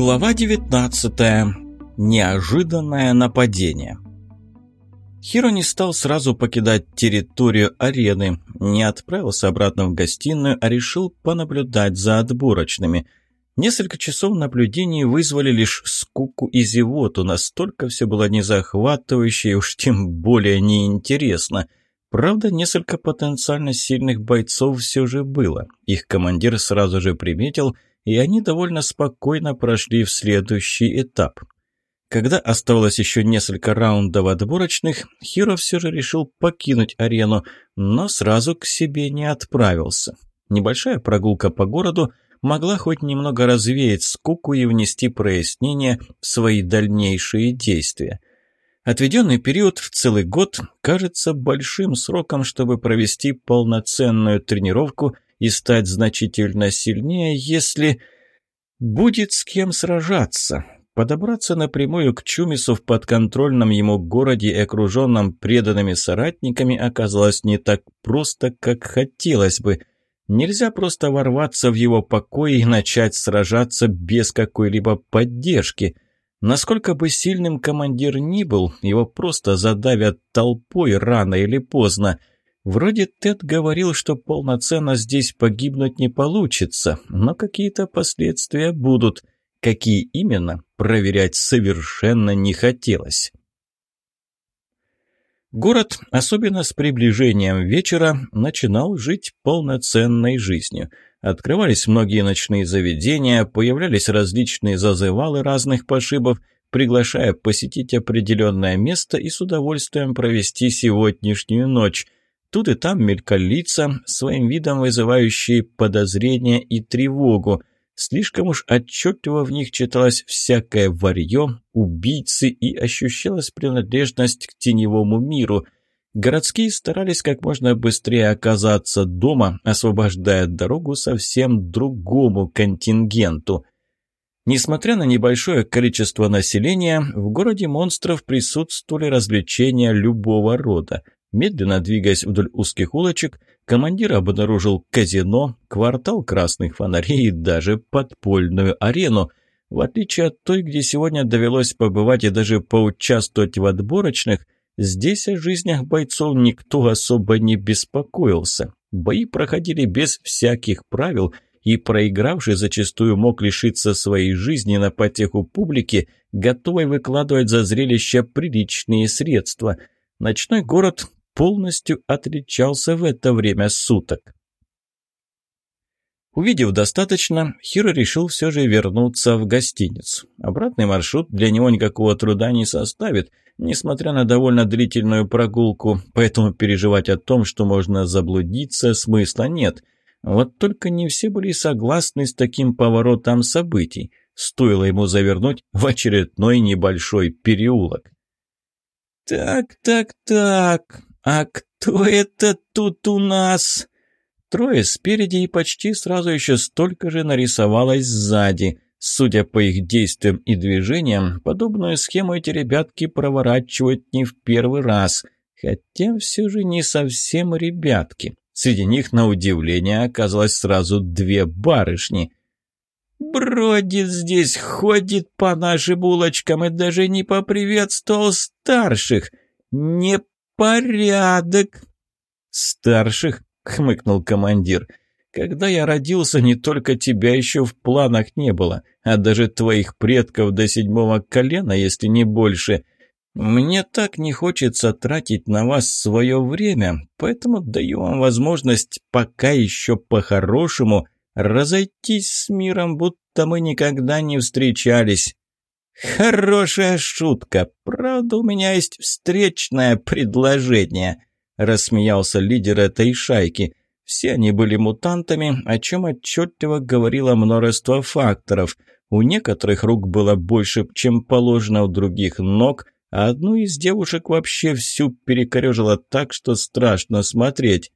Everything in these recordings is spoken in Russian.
Глава 19. Неожиданное нападение. Хиро не стал сразу покидать территорию арены, не отправился обратно в гостиную, а решил понаблюдать за отборочными. Несколько часов наблюдений вызвали лишь скуку и зевоту, настолько все было незахватывающе и уж тем более неинтересно. Правда, несколько потенциально сильных бойцов все же было. Их командир сразу же приметил – и они довольно спокойно прошли в следующий этап. Когда оставалось еще несколько раундов отборочных, Хиро все же решил покинуть арену, но сразу к себе не отправился. Небольшая прогулка по городу могла хоть немного развеять скуку и внести прояснение в свои дальнейшие действия. Отведенный период в целый год кажется большим сроком, чтобы провести полноценную тренировку – и стать значительно сильнее, если будет с кем сражаться. Подобраться напрямую к Чумису в подконтрольном ему городе и окруженном преданными соратниками оказалось не так просто, как хотелось бы. Нельзя просто ворваться в его покой и начать сражаться без какой-либо поддержки. Насколько бы сильным командир ни был, его просто задавят толпой рано или поздно – Вроде Тед говорил, что полноценно здесь погибнуть не получится, но какие-то последствия будут. Какие именно, проверять совершенно не хотелось. Город, особенно с приближением вечера, начинал жить полноценной жизнью. Открывались многие ночные заведения, появлялись различные зазывалы разных пошибов, приглашая посетить определенное место и с удовольствием провести сегодняшнюю ночь – Тут и там мелькали лица, своим видом вызывающие подозрения и тревогу. Слишком уж отчетливо в них читалось всякое варье, убийцы и ощущалась принадлежность к теневому миру. Городские старались как можно быстрее оказаться дома, освобождая дорогу совсем другому контингенту. Несмотря на небольшое количество населения, в городе монстров присутствовали развлечения любого рода – Медленно двигаясь вдоль узких улочек, командир обнаружил казино, квартал красных фонарей и даже подпольную арену. В отличие от той, где сегодня довелось побывать и даже поучаствовать в отборочных, здесь о жизнях бойцов никто особо не беспокоился. Бои проходили без всяких правил, и проигравший зачастую мог лишиться своей жизни на потеху публики, готовой выкладывать за зрелище приличные средства – Ночной город полностью отличался в это время суток. Увидев достаточно, Хиро решил все же вернуться в гостиницу. Обратный маршрут для него никакого труда не составит, несмотря на довольно длительную прогулку, поэтому переживать о том, что можно заблудиться, смысла нет. Вот только не все были согласны с таким поворотом событий. Стоило ему завернуть в очередной небольшой переулок. «Так, так, так, «А кто это тут у нас?» Трое спереди и почти сразу еще столько же нарисовалось сзади. Судя по их действиям и движениям, подобную схему эти ребятки проворачивают не в первый раз. Хотя все же не совсем ребятки. Среди них, на удивление, оказалось сразу две барышни. «Бродит здесь, ходит по нашим улочкам и даже не поприветствовал старших. Не «Порядок!» «Старших?» — хмыкнул командир. «Когда я родился, не только тебя еще в планах не было, а даже твоих предков до седьмого колена, если не больше. Мне так не хочется тратить на вас свое время, поэтому даю вам возможность пока еще по-хорошему разойтись с миром, будто мы никогда не встречались. «Хорошая шутка. Правда, у меня есть встречное предложение», – рассмеялся лидер этой шайки. Все они были мутантами, о чем отчетливо говорило множество факторов. У некоторых рук было больше, чем положено, у других ног, а одну из девушек вообще всю перекорежило так, что страшно смотреть.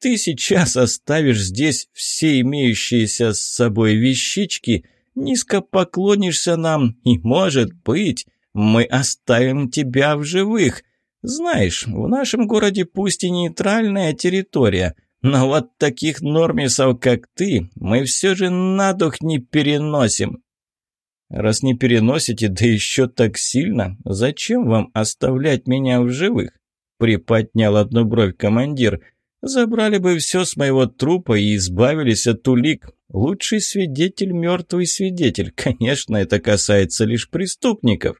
«Ты сейчас оставишь здесь все имеющиеся с собой вещички», – низко поклонишься нам, и, может быть, мы оставим тебя в живых. Знаешь, в нашем городе пусть и нейтральная территория, но вот таких нормисов, как ты, мы все же на дух не переносим». Раз не переносите, да еще так сильно, зачем вам оставлять меня в живых?» Приподнял одну бровь командир. «Забрали бы все с моего трупа и избавились от улик. Лучший свидетель – мертвый свидетель. Конечно, это касается лишь преступников».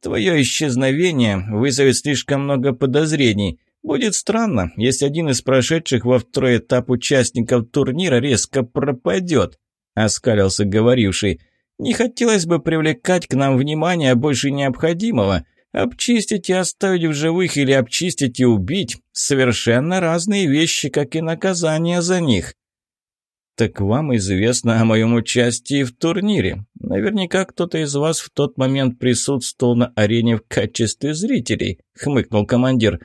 «Твое исчезновение вызовет слишком много подозрений». Будет странно, если один из прошедших во второй этап участников турнира резко пропадет», — оскалился говоривший. «Не хотелось бы привлекать к нам внимание больше необходимого. Обчистить и оставить в живых или обчистить и убить — совершенно разные вещи, как и наказание за них». «Так вам известно о моем участии в турнире. Наверняка кто-то из вас в тот момент присутствовал на арене в качестве зрителей», — хмыкнул командир.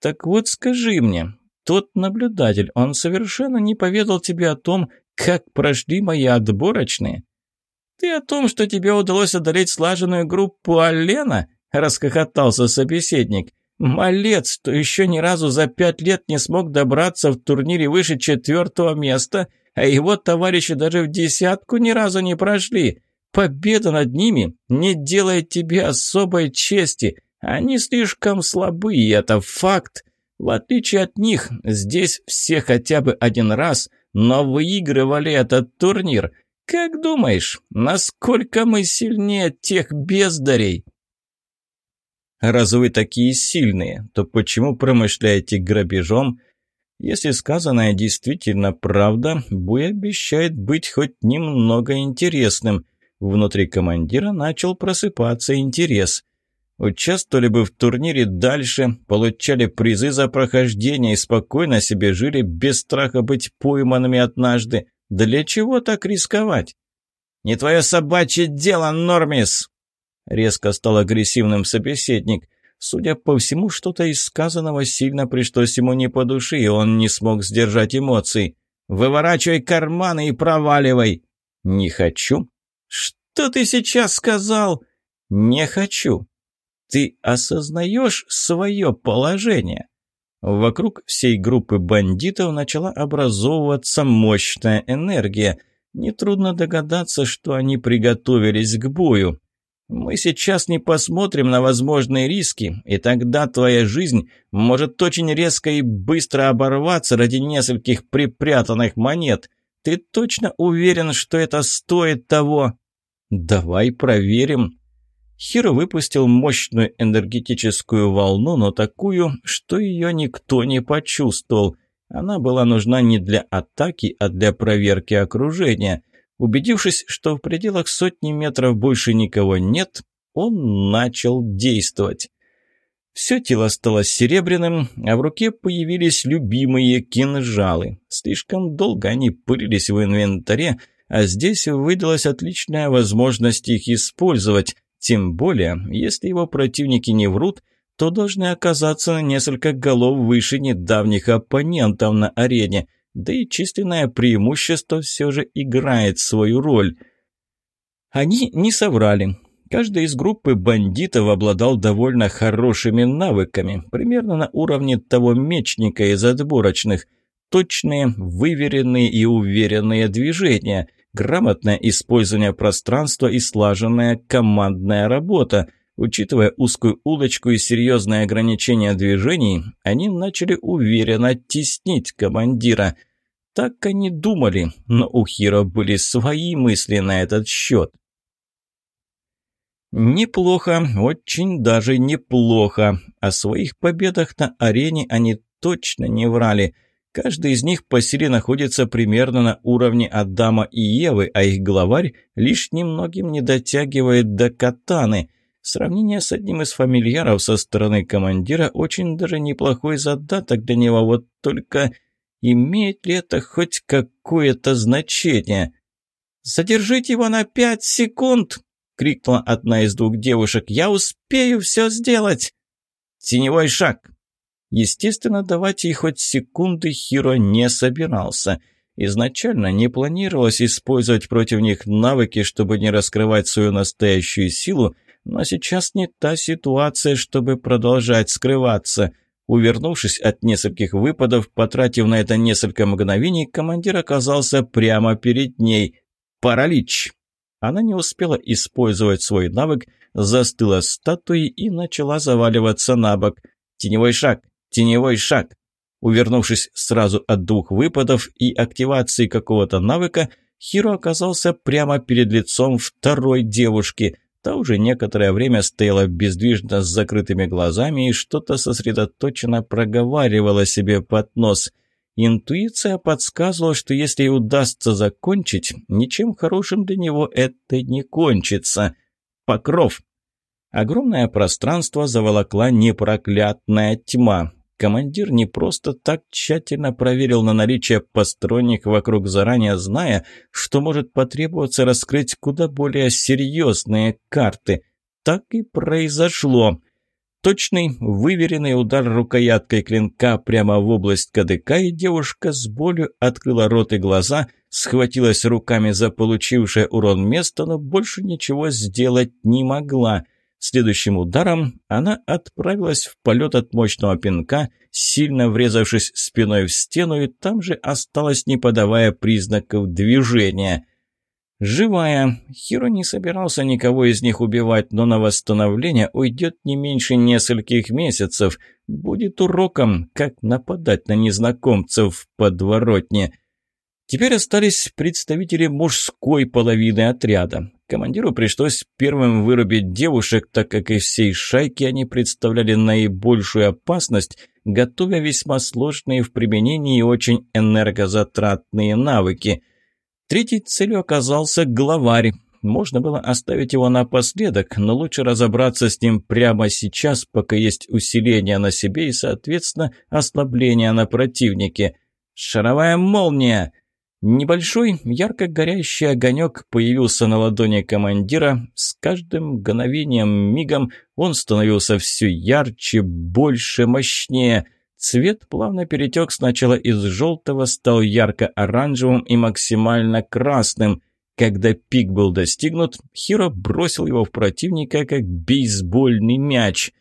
«Так вот скажи мне, тот наблюдатель, он совершенно не поведал тебе о том, как прошли мои отборочные?» «Ты о том, что тебе удалось одолеть слаженную группу Алена?» – расхохотался собеседник. «Малец, что еще ни разу за пять лет не смог добраться в турнире выше четвертого места, а его товарищи даже в десятку ни разу не прошли. Победа над ними не делает тебе особой чести. Они слишком слабы, и это факт. В отличие от них, здесь все хотя бы один раз, но выигрывали этот турнир. Как думаешь, насколько мы сильнее тех бездарей? Раз вы такие сильные, то почему промышляете грабежом? Если сказанное действительно правда, Буй обещает быть хоть немного интересным. Внутри командира начал просыпаться интерес. Участвовали бы в турнире дальше, получали призы за прохождение и спокойно себе жили без страха быть пойманными однажды. Для чего так рисковать? «Не твое собачье дело, Нормис!» Резко стал агрессивным собеседник. Судя по всему, что-то из сказанного сильно пришлось ему не по душе, и он не смог сдержать эмоций. «Выворачивай карманы и проваливай!» «Не хочу». «Что ты сейчас сказал?» «Не хочу». Ты осознаешь свое положение?» Вокруг всей группы бандитов начала образовываться мощная энергия. Нетрудно догадаться, что они приготовились к бою. Мы сейчас не посмотрим на возможные риски, и тогда твоя жизнь может очень резко и быстро оборваться ради нескольких припрятанных монет. Ты точно уверен, что это стоит того? Давай проверим. Хиро выпустил мощную энергетическую волну, но такую, что ее никто не почувствовал. Она была нужна не для атаки, а для проверки окружения. Убедившись, что в пределах сотни метров больше никого нет, он начал действовать. Все тело стало серебряным, а в руке появились любимые кинжалы. Слишком долго они пылились в инвентаре, а здесь выдалась отличная возможность их использовать – тем более, если его противники не врут, то должны оказаться на несколько голов выше недавних оппонентов на арене, да и численное преимущество все же играет свою роль. Они не соврали. Каждый из группы бандитов обладал довольно хорошими навыками, примерно на уровне того мечника из отборочных. Точные, выверенные и уверенные движения – грамотное использование пространства и слаженная командная работа. Учитывая узкую улочку и серьезное ограничение движений, они начали уверенно теснить командира. Так они думали, но у Хиро были свои мысли на этот счет. Неплохо, очень даже неплохо. О своих победах на арене они точно не врали – Каждый из них по силе находится примерно на уровне Адама и Евы, а их главарь лишь немногим не дотягивает до катаны. Сравнение с одним из фамильяров со стороны командира очень даже неплохой задаток для него, вот только имеет ли это хоть какое-то значение? «Задержите его на пять секунд!» — крикнула одна из двух девушек. «Я успею все сделать!» «Теневой шаг!» Естественно, давать ей хоть секунды Хиро не собирался. Изначально не планировалось использовать против них навыки, чтобы не раскрывать свою настоящую силу, но сейчас не та ситуация, чтобы продолжать скрываться. Увернувшись от нескольких выпадов, потратив на это несколько мгновений, командир оказался прямо перед ней. «Паралич!» Она не успела использовать свой навык, застыла статуей и начала заваливаться на бок. Теневой шаг, теневой шаг. Увернувшись сразу от двух выпадов и активации какого-то навыка, Хиро оказался прямо перед лицом второй девушки. Та уже некоторое время стояла бездвижно с закрытыми глазами и что-то сосредоточенно проговаривала себе под нос. Интуиция подсказывала, что если удастся закончить, ничем хорошим для него это не кончится. Покров. Огромное пространство заволокла непроклятная тьма. Командир не просто так тщательно проверил на наличие посторонних вокруг, заранее зная, что может потребоваться раскрыть куда более серьезные карты. Так и произошло. Точный, выверенный удар рукояткой клинка прямо в область кадыка, и девушка с болью открыла рот и глаза, схватилась руками за получившее урон место, но больше ничего сделать не могла – Следующим ударом она отправилась в полет от мощного пинка, сильно врезавшись спиной в стену, и там же осталась, не подавая признаков движения. Живая. Хиро не собирался никого из них убивать, но на восстановление уйдет не меньше нескольких месяцев. Будет уроком, как нападать на незнакомцев в подворотне. Теперь остались представители мужской половины отряда. Командиру пришлось первым вырубить девушек, так как из всей шайки они представляли наибольшую опасность, готовя весьма сложные в применении и очень энергозатратные навыки. Третьей целью оказался главарь. Можно было оставить его напоследок, но лучше разобраться с ним прямо сейчас, пока есть усиление на себе и, соответственно, ослабление на противнике. «Шаровая молния!» Небольшой, ярко горящий огонек появился на ладони командира. С каждым мгновением мигом он становился все ярче, больше, мощнее. Цвет плавно перетек сначала из желтого, стал ярко-оранжевым и максимально красным. Когда пик был достигнут, Хиро бросил его в противника, как бейсбольный мяч.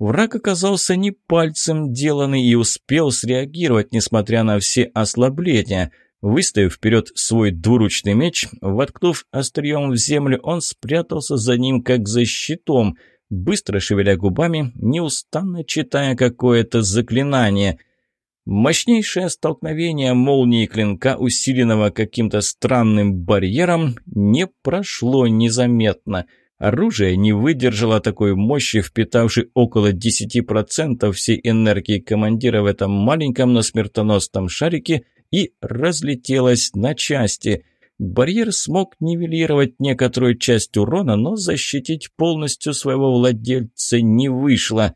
Враг оказался не пальцем деланный и успел среагировать, несмотря на все ослабления – Выставив вперед свой двуручный меч, воткнув острием в землю, он спрятался за ним, как за щитом, быстро шевеля губами, неустанно читая какое-то заклинание. Мощнейшее столкновение молнии клинка, усиленного каким-то странным барьером, не прошло незаметно. Оружие не выдержало такой мощи, впитавшей около 10% всей энергии командира в этом маленьком, но смертоносном шарике – и разлетелась на части. Барьер смог нивелировать некоторую часть урона, но защитить полностью своего владельца не вышло.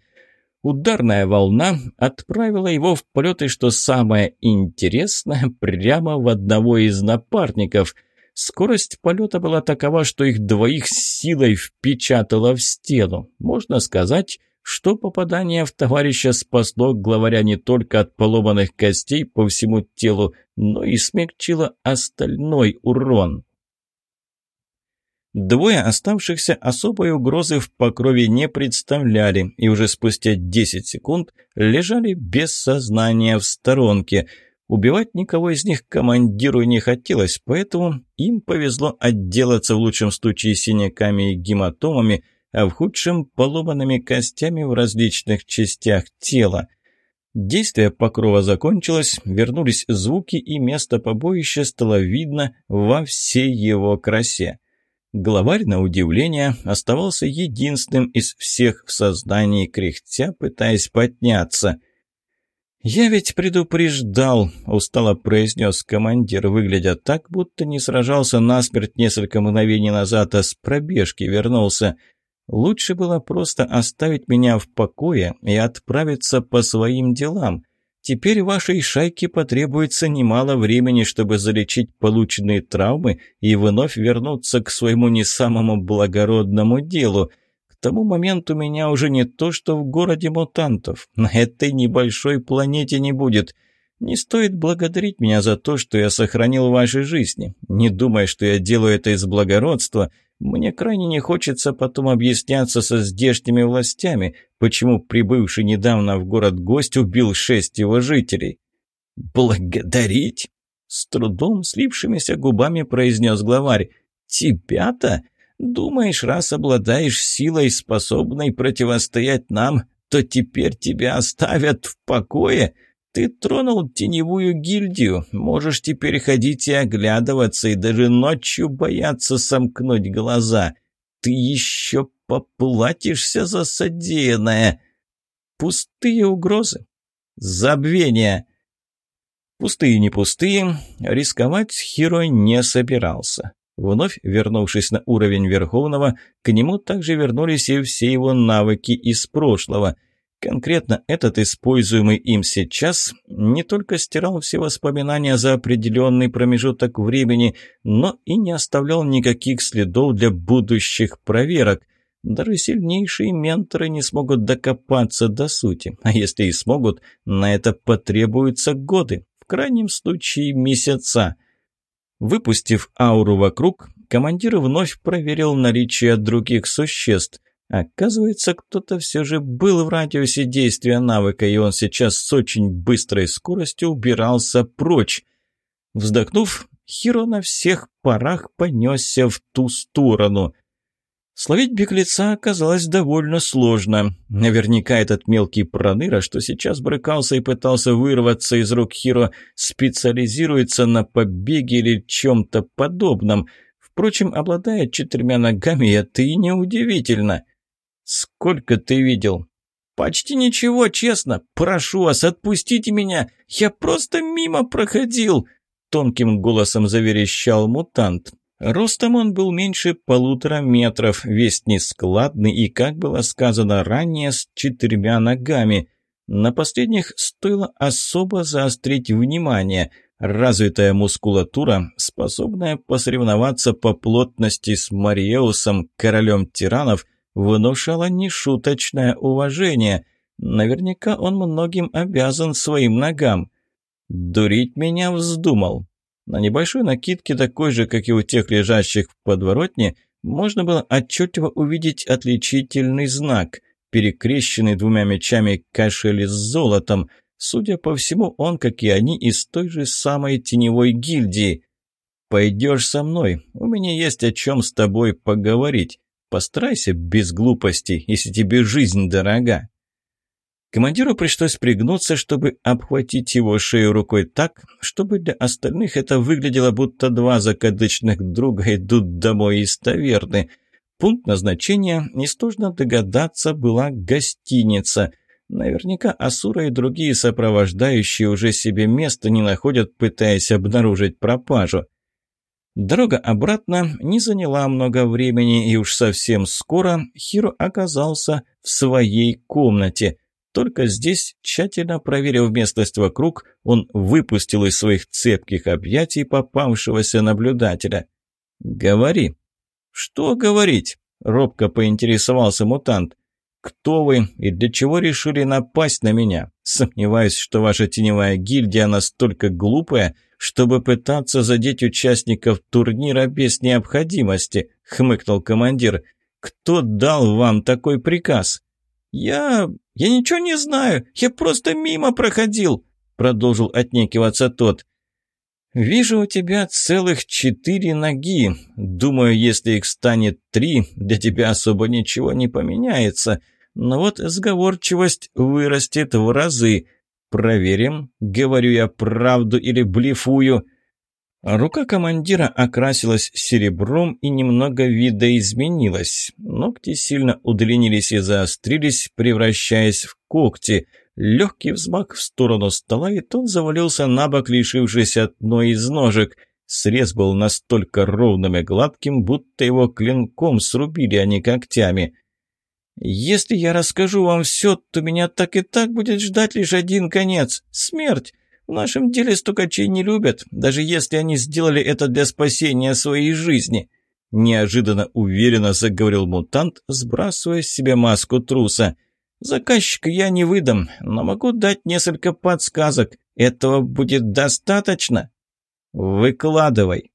Ударная волна отправила его в полет, и что самое интересное, прямо в одного из напарников. Скорость полета была такова, что их двоих силой впечатала в стену. Можно сказать, что попадание в товарища спасло главаря не только от поломанных костей по всему телу, но и смягчило остальной урон. Двое оставшихся особой угрозы в покрове не представляли и уже спустя 10 секунд лежали без сознания в сторонке. Убивать никого из них командиру не хотелось, поэтому им повезло отделаться в лучшем случае синяками и гематомами – а в худшем – поломанными костями в различных частях тела. Действие покрова закончилось, вернулись звуки, и место побоища стало видно во всей его красе. Главарь, на удивление, оставался единственным из всех в сознании кряхтя, пытаясь подняться. «Я ведь предупреждал», — устало произнес командир, выглядя так, будто не сражался насмерть несколько мгновений назад, а с пробежки вернулся. Лучше было просто оставить меня в покое и отправиться по своим делам. Теперь вашей шайке потребуется немало времени, чтобы залечить полученные травмы и вновь вернуться к своему не самому благородному делу. К тому моменту меня уже не то, что в городе мутантов. На этой небольшой планете не будет. Не стоит благодарить меня за то, что я сохранил ваши жизни. Не думай, что я делаю это из благородства – мне крайне не хочется потом объясняться со здешними властями, почему прибывший недавно в город гость убил шесть его жителей. «Благодарить?» — с трудом слившимися губами произнес главарь. Тебя-то? Думаешь, раз обладаешь силой, способной противостоять нам, то теперь тебя оставят в покое? Ты тронул теневую гильдию, можешь теперь ходить и оглядываться, и даже ночью бояться сомкнуть глаза. Ты еще поплатишься за содеянное. Пустые угрозы. Забвение. Пустые не пустые, рисковать Хиро не собирался. Вновь вернувшись на уровень Верховного, к нему также вернулись и все его навыки из прошлого – Конкретно этот, используемый им сейчас, не только стирал все воспоминания за определенный промежуток времени, но и не оставлял никаких следов для будущих проверок. Даже сильнейшие менторы не смогут докопаться до сути, а если и смогут, на это потребуются годы, в крайнем случае месяца. Выпустив ауру вокруг, командир вновь проверил наличие других существ – Оказывается, кто-то все же был в радиусе действия навыка, и он сейчас с очень быстрой скоростью убирался прочь. Вздохнув, Хиро на всех парах понесся в ту сторону. Словить беглеца оказалось довольно сложно. Наверняка этот мелкий проныра, что сейчас брыкался и пытался вырваться из рук Хиро, специализируется на побеге или чем-то подобном. Впрочем, обладая четырьмя ногами, это и неудивительно. «Сколько ты видел?» «Почти ничего, честно. Прошу вас, отпустите меня. Я просто мимо проходил!» Тонким голосом заверещал мутант. Ростом он был меньше полутора метров, весь нескладный и, как было сказано ранее, с четырьмя ногами. На последних стоило особо заострить внимание. Развитая мускулатура, способная посоревноваться по плотности с Мариеусом, королем тиранов – внушало нешуточное уважение. Наверняка он многим обязан своим ногам. Дурить меня вздумал. На небольшой накидке, такой же, как и у тех лежащих в подворотне, можно было отчетливо увидеть отличительный знак, перекрещенный двумя мечами кошель с золотом. Судя по всему, он, как и они, из той же самой теневой гильдии. «Пойдешь со мной, у меня есть о чем с тобой поговорить». Постарайся без глупостей, если тебе жизнь дорога». Командиру пришлось пригнуться, чтобы обхватить его шею рукой так, чтобы для остальных это выглядело, будто два закадычных друга идут домой из таверны. Пункт назначения, несложно догадаться, была гостиница. Наверняка Асура и другие сопровождающие уже себе места не находят, пытаясь обнаружить пропажу. Дорога обратно не заняла много времени, и уж совсем скоро Хиро оказался в своей комнате. Только здесь, тщательно проверив местность вокруг, он выпустил из своих цепких объятий попавшегося наблюдателя. «Говори». «Что говорить?» – робко поинтересовался мутант. «Кто вы и для чего решили напасть на меня? Сомневаюсь, что ваша теневая гильдия настолько глупая, чтобы пытаться задеть участников турнира без необходимости», — хмыкнул командир. «Кто дал вам такой приказ?» «Я... я ничего не знаю, я просто мимо проходил», — продолжил отнекиваться тот. «Вижу у тебя целых четыре ноги. Думаю, если их станет три, для тебя особо ничего не поменяется. Но вот сговорчивость вырастет в разы. «Проверим, говорю я правду или блефую». Рука командира окрасилась серебром и немного видоизменилась. Ногти сильно удлинились и заострились, превращаясь в когти. Легкий взмах в сторону стола, и тот завалился на бок, лишившись одной из ножек. Срез был настолько ровным и гладким, будто его клинком срубили, а не когтями. Если я расскажу вам все, то меня так и так будет ждать лишь один конец – смерть. В нашем деле стукачей не любят, даже если они сделали это для спасения своей жизни». Неожиданно уверенно заговорил мутант, сбрасывая с себя маску труса. «Заказчика я не выдам, но могу дать несколько подсказок. Этого будет достаточно?» «Выкладывай».